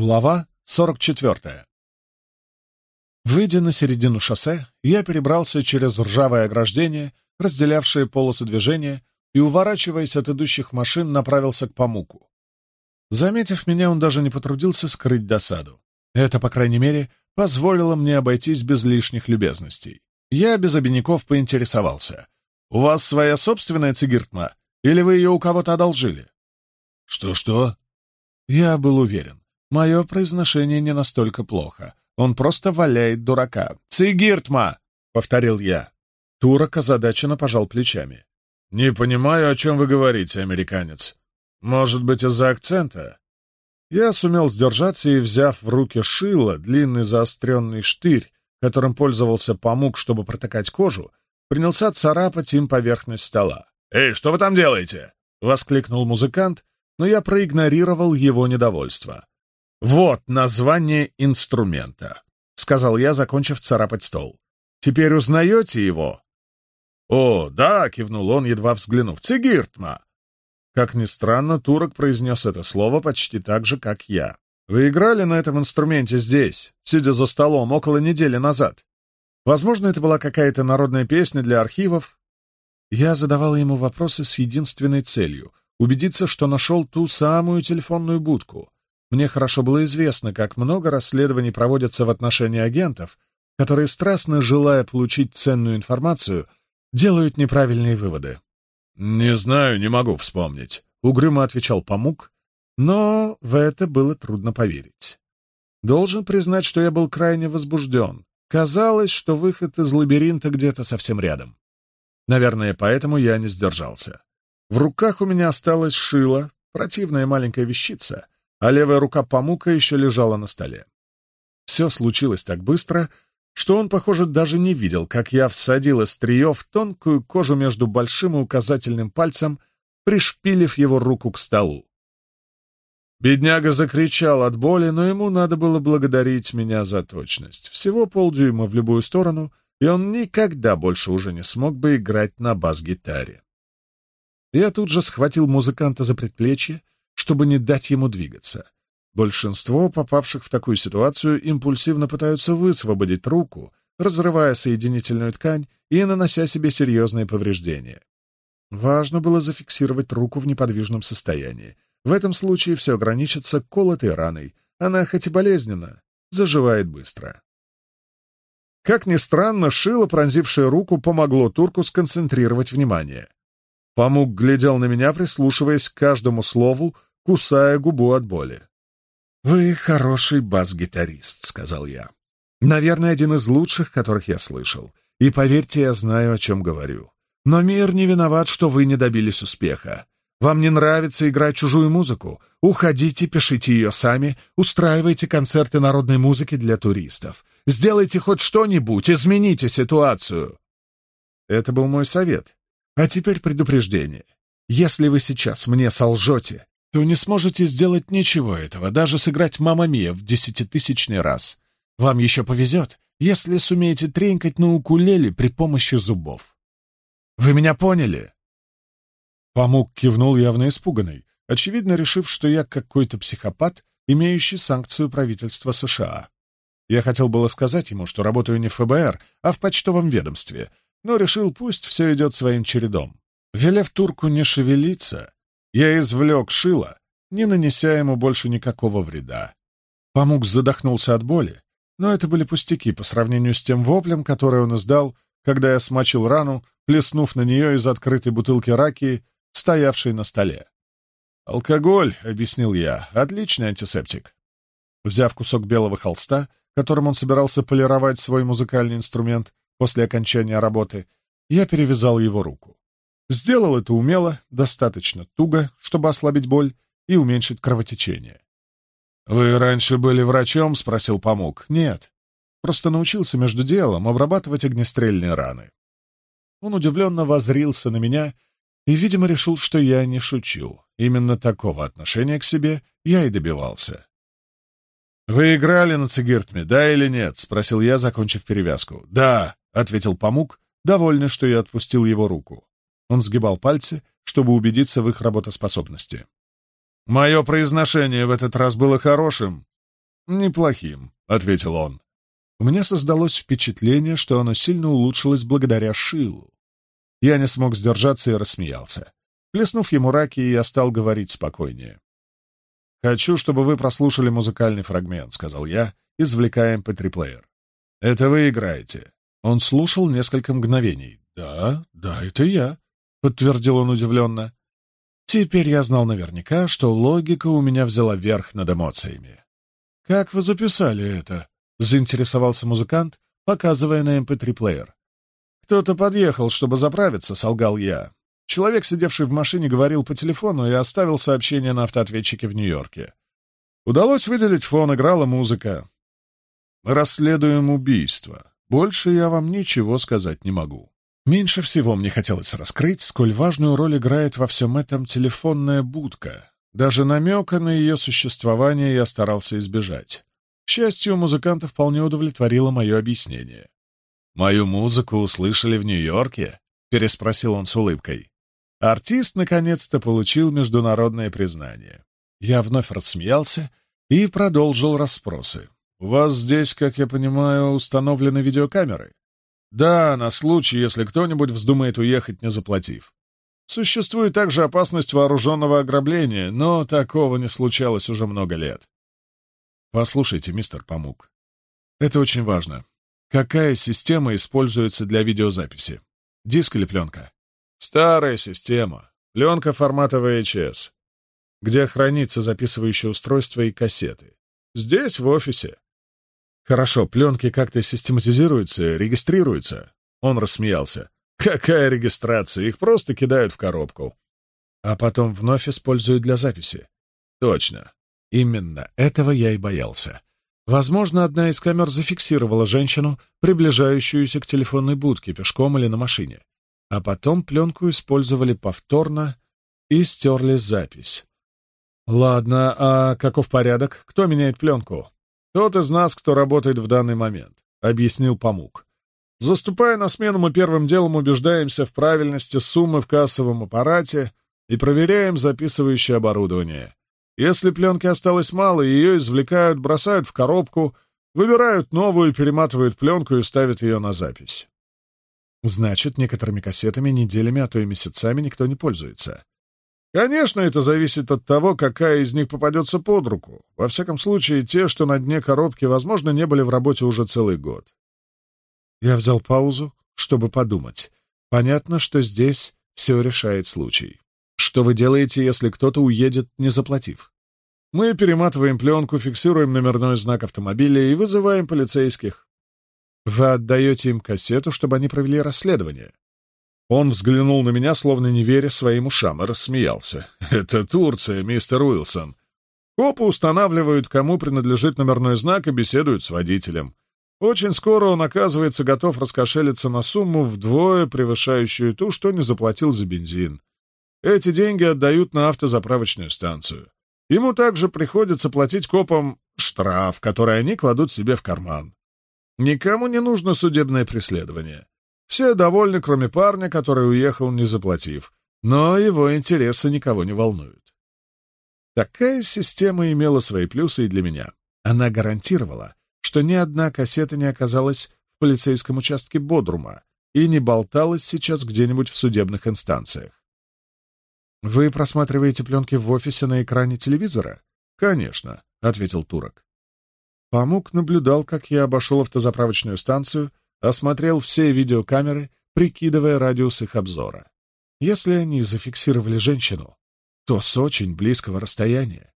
Глава 44. Выйдя на середину шоссе, я перебрался через ржавое ограждение, разделявшее полосы движения, и, уворачиваясь от идущих машин, направился к Памуку. Заметив меня, он даже не потрудился скрыть досаду. Это, по крайней мере, позволило мне обойтись без лишних любезностей. Я без обиняков поинтересовался. «У вас своя собственная цигиртма? Или вы ее у кого-то одолжили?» «Что-что?» Я был уверен. Мое произношение не настолько плохо. Он просто валяет дурака. «Цигиртма!» — повторил я. Турок озадаченно пожал плечами. «Не понимаю, о чем вы говорите, американец. Может быть, из-за акцента?» Я сумел сдержаться и, взяв в руки шило, длинный заостренный штырь, которым пользовался помук, чтобы протыкать кожу, принялся царапать им поверхность стола. «Эй, что вы там делаете?» — воскликнул музыкант, но я проигнорировал его недовольство. «Вот название инструмента», — сказал я, закончив царапать стол. «Теперь узнаете его?» «О, да», — кивнул он, едва взглянув. «Цигиртма». Как ни странно, турок произнес это слово почти так же, как я. «Вы играли на этом инструменте здесь, сидя за столом, около недели назад. Возможно, это была какая-то народная песня для архивов». Я задавал ему вопросы с единственной целью — убедиться, что нашел ту самую телефонную будку — мне хорошо было известно, как много расследований проводятся в отношении агентов, которые, страстно желая получить ценную информацию, делают неправильные выводы. «Не знаю, не могу вспомнить», — угрюмо отвечал Памук, но в это было трудно поверить. Должен признать, что я был крайне возбужден. Казалось, что выход из лабиринта где-то совсем рядом. Наверное, поэтому я не сдержался. В руках у меня осталось шило, противная маленькая вещица — а левая рука помука еще лежала на столе. Все случилось так быстро, что он, похоже, даже не видел, как я всадил острие в тонкую кожу между большим и указательным пальцем, пришпилив его руку к столу. Бедняга закричал от боли, но ему надо было благодарить меня за точность. Всего полдюйма в любую сторону, и он никогда больше уже не смог бы играть на бас-гитаре. Я тут же схватил музыканта за предплечье, чтобы не дать ему двигаться. Большинство попавших в такую ситуацию импульсивно пытаются высвободить руку, разрывая соединительную ткань и нанося себе серьезные повреждения. Важно было зафиксировать руку в неподвижном состоянии. В этом случае все ограничится колотой раной. Она хоть и болезненна, заживает быстро. Как ни странно, шило, пронзившее руку, помогло турку сконцентрировать внимание. Памук глядел на меня, прислушиваясь к каждому слову, кусая губу от боли. «Вы хороший бас-гитарист», — сказал я. «Наверное, один из лучших, которых я слышал. И поверьте, я знаю, о чем говорю. Но мир не виноват, что вы не добились успеха. Вам не нравится играть чужую музыку? Уходите, пишите ее сами, устраивайте концерты народной музыки для туристов. Сделайте хоть что-нибудь, измените ситуацию!» Это был мой совет. А теперь предупреждение. Если вы сейчас мне солжете то не сможете сделать ничего этого, даже сыграть «Мамма Мия» в десятитысячный раз. Вам еще повезет, если сумеете тренькать на укулеле при помощи зубов. Вы меня поняли?» Памук кивнул явно испуганный, очевидно решив, что я какой-то психопат, имеющий санкцию правительства США. Я хотел было сказать ему, что работаю не в ФБР, а в почтовом ведомстве, но решил, пусть все идет своим чередом. Велев турку не шевелиться, я извлек шило, не нанеся ему больше никакого вреда. Памук задохнулся от боли, но это были пустяки по сравнению с тем воплем, который он издал, когда я смочил рану, плеснув на нее из открытой бутылки раки, стоявшей на столе. «Алкоголь», — объяснил я, — «отличный антисептик». Взяв кусок белого холста, которым он собирался полировать свой музыкальный инструмент после окончания работы, я перевязал его руку. Сделал это умело, достаточно туго, чтобы ослабить боль и уменьшить кровотечение. «Вы раньше были врачом?» — спросил помог. «Нет. Просто научился между делом обрабатывать огнестрельные раны». Он удивленно возрился на меня и, видимо, решил, что я не шучу. Именно такого отношения к себе я и добивался. «Вы играли на Цигиртме, да или нет?» — спросил я, закончив перевязку. «Да», — ответил Памук, довольный, что я отпустил его руку. Он сгибал пальцы, чтобы убедиться в их работоспособности. «Мое произношение в этот раз было хорошим». «Неплохим», — ответил он. У меня создалось впечатление, что оно сильно улучшилось благодаря Шилу. Я не смог сдержаться и рассмеялся. Плеснув ему раки, я стал говорить спокойнее. «Хочу, чтобы вы прослушали музыкальный фрагмент», — сказал я, извлекая MP3-плеер. «Это вы играете». Он слушал несколько мгновений. «Да, да, это я», подтвердил он удивленно. Теперь я знал наверняка, что логика у меня взяла верх над эмоциями. «Как вы записали это?» — заинтересовался музыкант, показывая на эм mp3-плеер. «Кто-то подъехал, чтобы заправиться», — солгал я. Человек, сидевший в машине, говорил по телефону и оставил сообщение на автоответчике в Нью-Йорке. Удалось выделить фон, играла музыка. Мы «Расследуем убийство. Больше я вам ничего сказать не могу». Меньше всего мне хотелось раскрыть, сколь важную роль играет во всем этом телефонная будка. Даже намека на ее существование я старался избежать. К счастью, музыканта вполне удовлетворило мое объяснение. «Мою музыку услышали в Нью-Йорке?» — переспросил он с улыбкой. Артист наконец-то получил международное признание. Я вновь рассмеялся и продолжил расспросы. «У вас здесь, как я понимаю, установлены видеокамеры?» Да, на случай, если кто-нибудь вздумает уехать, не заплатив. Существует также опасность вооруженного ограбления, но такого не случалось уже много лет. Послушайте, мистер Памук, это очень важно. Какая система используется для видеозаписи? Диск или пленка? Старая система. Пленка формата VHS, где хранится записывающее устройство и кассеты. Здесь, в офисе, «Хорошо, пленки как-то систематизируются, регистрируются». Он рассмеялся. «Какая регистрация? Их просто кидают в коробку». «А потом вновь используют для записи». «Точно. Именно этого я и боялся». Возможно, одна из камер зафиксировала женщину, приближающуюся к телефонной будке пешком или на машине. А потом пленку использовали повторно и стерли запись. «Ладно, а каков порядок? Кто меняет пленку?» Тот из нас, кто работает в данный момент, объяснил Памук. Заступая на смену, мы первым делом убеждаемся в правильности суммы в кассовом аппарате и проверяем записывающее оборудование. Если пленки осталось мало, ее извлекают, бросают в коробку, выбирают новую, перематывают пленку и ставят ее на запись. Значит, некоторыми кассетами неделями, а то и месяцами никто не пользуется. Конечно, это зависит от того, какая из них попадется под руку. Во всяком случае, те, что на дне коробки, возможно, не были в работе уже целый год. Я взял паузу, чтобы подумать. Понятно, что здесь все решает случай. Что вы делаете, если кто-то уедет, не заплатив? Мы перематываем пленку, фиксируем номерной знак автомобиля и вызываем полицейских. Вы отдаете им кассету, чтобы они провели расследование. Он взглянул на меня, словно не веря своим ушам, и рассмеялся. «Это Турция, мистер Уилсон. Копы устанавливают, кому принадлежит номерной знак, и беседуют с водителем. Очень скоро он оказывается готов раскошелиться на сумму вдвое превышающую ту, что не заплатил за бензин. Эти деньги отдают на автозаправочную станцию. Ему также приходится платить копам штраф, который они кладут себе в карман. Никому не нужно судебное преследование. Все довольны, кроме парня, который уехал, не заплатив. Но его интересы никого не волнуют. Такая система имела свои плюсы и для меня. Она гарантировала, что ни одна кассета не оказалась в полицейском участке Бодрума и не болталась сейчас где-нибудь в судебных инстанциях. «Вы просматриваете пленки в офисе на экране телевизора?» «Конечно», — ответил турок. Памук наблюдал, как я обошел автозаправочную станцию осмотрел все видеокамеры, прикидывая радиус их обзора. Если они зафиксировали женщину, то с очень близкого расстояния.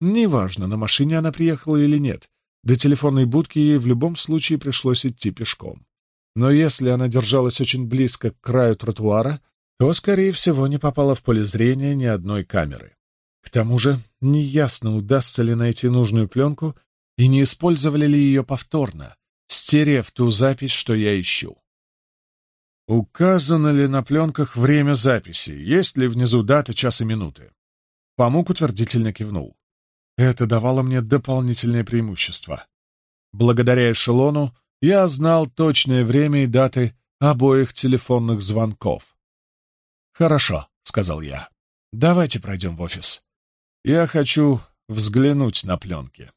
Неважно, на машине она приехала или нет, до телефонной будки ей в любом случае пришлось идти пешком. Но если она держалась очень близко к краю тротуара, то, скорее всего, не попала в поле зрения ни одной камеры. К тому же, неясно, удастся ли найти нужную пленку и не использовали ли ее повторно, Стерев ту запись, что я ищу. Указано ли на пленках время записи? Есть ли внизу дата, час и минуты? Памук утвердительно кивнул. Это давало мне дополнительное преимущество. Благодаря эшелону я знал точное время и даты обоих телефонных звонков. «Хорошо», — сказал я. «Давайте пройдем в офис. Я хочу взглянуть на пленки».